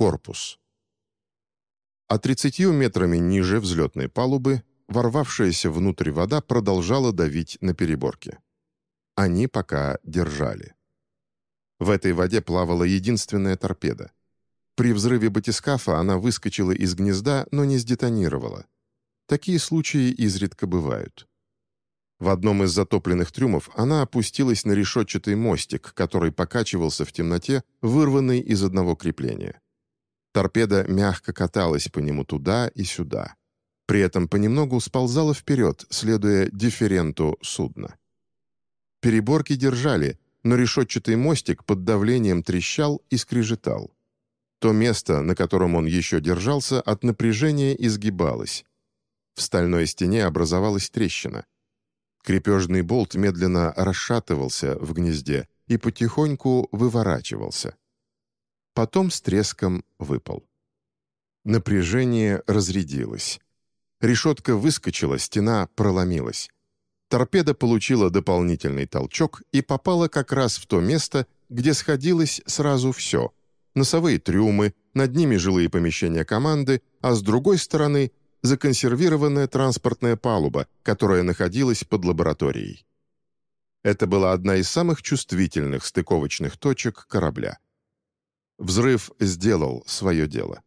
Корпус. А 30 метрами ниже взлетной палубы ворвавшаяся внутрь вода продолжала давить на переборке. Они пока держали. В этой воде плавала единственная торпеда. При взрыве батискафа она выскочила из гнезда, но не сдетонировала. Такие случаи изредка бывают. В одном из затопленных трюмов она опустилась на решетчатый мостик, который покачивался в темноте, вырванный из одного крепления. Торпеда мягко каталась по нему туда и сюда. При этом понемногу сползала вперед, следуя дифференту судна. Переборки держали, но решетчатый мостик под давлением трещал и скрежетал. То место, на котором он еще держался, от напряжения изгибалось. В стальной стене образовалась трещина. Крепежный болт медленно расшатывался в гнезде и потихоньку выворачивался. Потом с треском выпал. Напряжение разрядилось. Решетка выскочила, стена проломилась. Торпеда получила дополнительный толчок и попала как раз в то место, где сходилось сразу все. Носовые трюмы, над ними жилые помещения команды, а с другой стороны законсервированная транспортная палуба, которая находилась под лабораторией. Это была одна из самых чувствительных стыковочных точек корабля. Взрыв сделал свое дело.